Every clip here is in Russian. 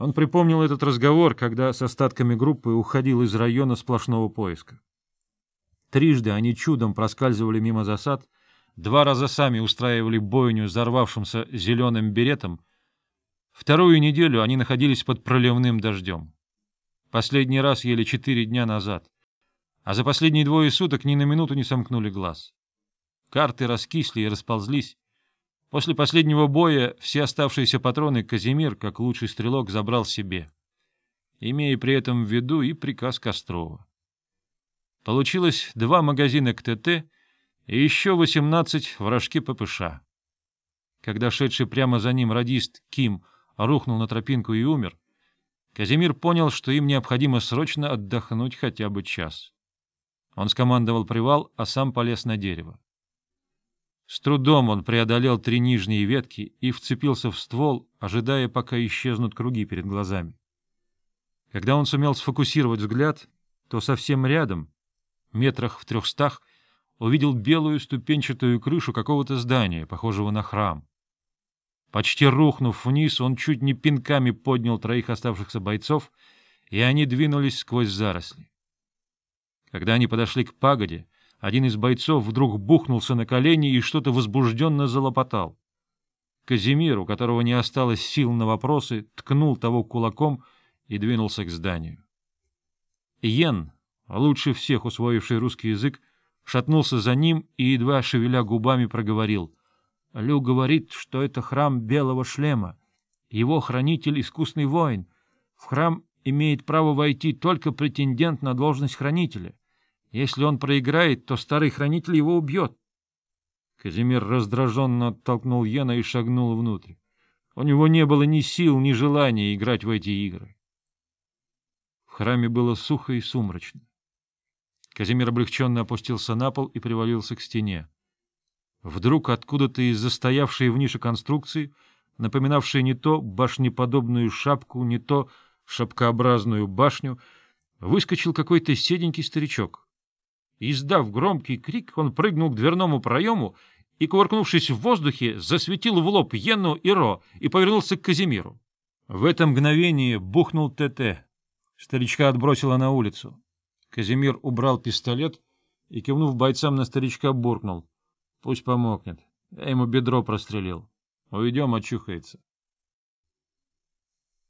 Он припомнил этот разговор, когда с остатками группы уходил из района сплошного поиска. Трижды они чудом проскальзывали мимо засад, два раза сами устраивали бойню взорвавшимся зеленым беретом. Вторую неделю они находились под проливным дождем. Последний раз ели четыре дня назад, а за последние двое суток ни на минуту не сомкнули глаз. Карты раскисли и расползлись. После последнего боя все оставшиеся патроны Казимир, как лучший стрелок, забрал себе, имея при этом в виду и приказ Кострова. Получилось два магазина КТТ и еще 18 вражки ППШ. Когда шедший прямо за ним радист Ким рухнул на тропинку и умер, Казимир понял, что им необходимо срочно отдохнуть хотя бы час. Он скомандовал привал, а сам полез на дерево. С трудом он преодолел три нижние ветки и вцепился в ствол, ожидая, пока исчезнут круги перед глазами. Когда он сумел сфокусировать взгляд, то совсем рядом, метрах в трехстах, увидел белую ступенчатую крышу какого-то здания, похожего на храм. Почти рухнув вниз, он чуть не пинками поднял троих оставшихся бойцов, и они двинулись сквозь заросли. Когда они подошли к пагоде, один из бойцов вдруг бухнулся на колени и что-то возбужденно залопотал. Казимир, у которого не осталось сил на вопросы, ткнул того кулаком и двинулся к зданию. Йен, лучше всех усвоивший русский язык, шатнулся за ним и, едва шевеля губами, проговорил. Лю говорит, что это храм Белого Шлема. Его хранитель — искусный воин. В храм имеет право войти только претендент на должность хранителя. Если он проиграет, то старый хранитель его убьет. Казимир раздраженно оттолкнул Йена и шагнул внутрь. У него не было ни сил, ни желания играть в эти игры. В храме было сухо и сумрачно. Казимир облегченно опустился на пол и привалился к стене. Вдруг откуда-то из застоявшей в нише конструкции, напоминавшей не то башнеподобную шапку, не то шапкообразную башню, выскочил какой-то седенький старичок. Издав громкий крик, он прыгнул к дверному проему и, кувыркнувшись в воздухе, засветил в лоб Йену и Ро и повернулся к Казимиру. В это мгновение бухнул ТТ. Старичка отбросило на улицу. Казимир убрал пистолет и, кивнув бойцам на старичка, буркнул. — Пусть помогнет. Я ему бедро прострелил. Уйдем, очухается.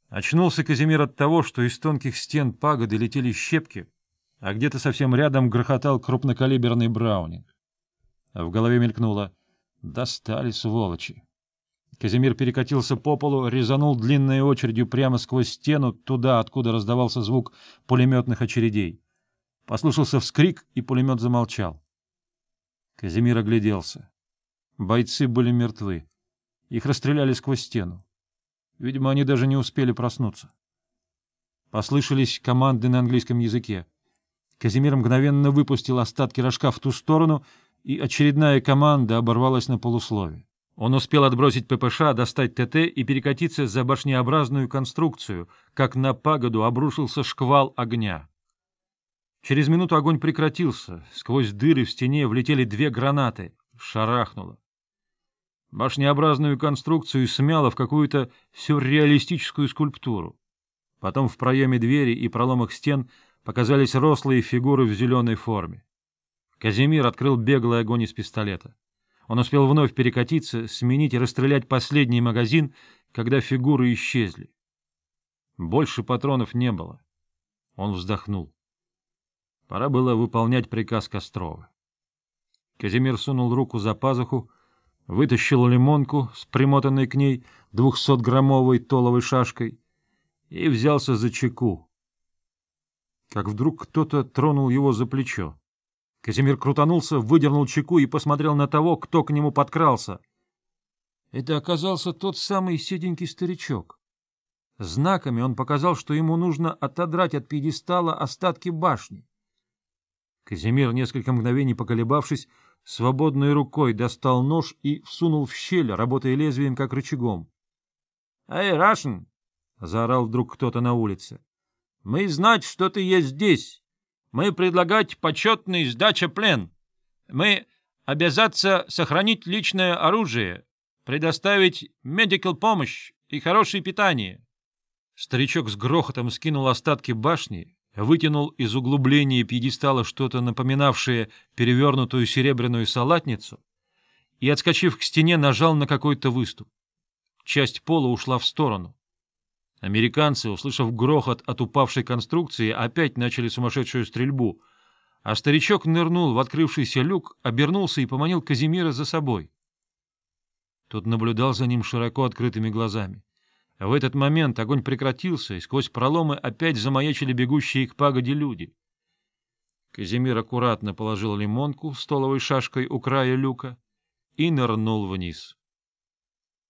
Очнулся Казимир от того, что из тонких стен пагоды летели щепки, а где-то совсем рядом грохотал крупнокалиберный браунинг. В голове мелькнуло «Достали, сволочи!». Казимир перекатился по полу, резанул длинной очередью прямо сквозь стену, туда, откуда раздавался звук пулеметных очередей. Послышался вскрик, и пулемет замолчал. Казимир огляделся. Бойцы были мертвы. Их расстреляли сквозь стену. Видимо, они даже не успели проснуться. Послышались команды на английском языке. Казимир мгновенно выпустил остатки рожка в ту сторону, и очередная команда оборвалась на полуслове. Он успел отбросить ППШ, достать ТТ и перекатиться за башнеобразную конструкцию, как на пагоду обрушился шквал огня. Через минуту огонь прекратился, сквозь дыры в стене влетели две гранаты, шарахнуло. Башнеобразную конструкцию смяло в какую-то сюрреалистическую скульптуру. Потом в проеме двери и проломах стен — показались рослые фигуры в зеленой форме. Казимир открыл беглый огонь из пистолета. Он успел вновь перекатиться, сменить и расстрелять последний магазин, когда фигуры исчезли. Больше патронов не было. Он вздохнул. Пора было выполнять приказ Кострова. Казимир сунул руку за пазуху, вытащил лимонку с примотанной к ней двухсотграммовой толовой шашкой и взялся за чеку, как вдруг кто-то тронул его за плечо. Казимир крутанулся, выдернул чеку и посмотрел на того, кто к нему подкрался. Это оказался тот самый седенький старичок. Знаками он показал, что ему нужно отодрать от пьедестала остатки башни. Казимир, несколько мгновений поколебавшись, свободной рукой достал нож и всунул в щель, работая лезвием как рычагом. — Эй, Рашин! — заорал вдруг кто-то на улице. Мы знать, что ты есть здесь. Мы предлагать почетный сдача плен. Мы обязаться сохранить личное оружие, предоставить медикал помощь и хорошее питание. Старичок с грохотом скинул остатки башни, вытянул из углубления пьедестала что-то напоминавшее перевернутую серебряную салатницу и, отскочив к стене, нажал на какой-то выступ. Часть пола ушла в сторону. Американцы, услышав грохот от упавшей конструкции, опять начали сумасшедшую стрельбу, а старичок нырнул в открывшийся люк, обернулся и поманил Казимира за собой. Тот наблюдал за ним широко открытыми глазами. В этот момент огонь прекратился, и сквозь проломы опять замаячили бегущие к пагоде люди. Казимир аккуратно положил лимонку столовой шашкой у края люка и нырнул вниз.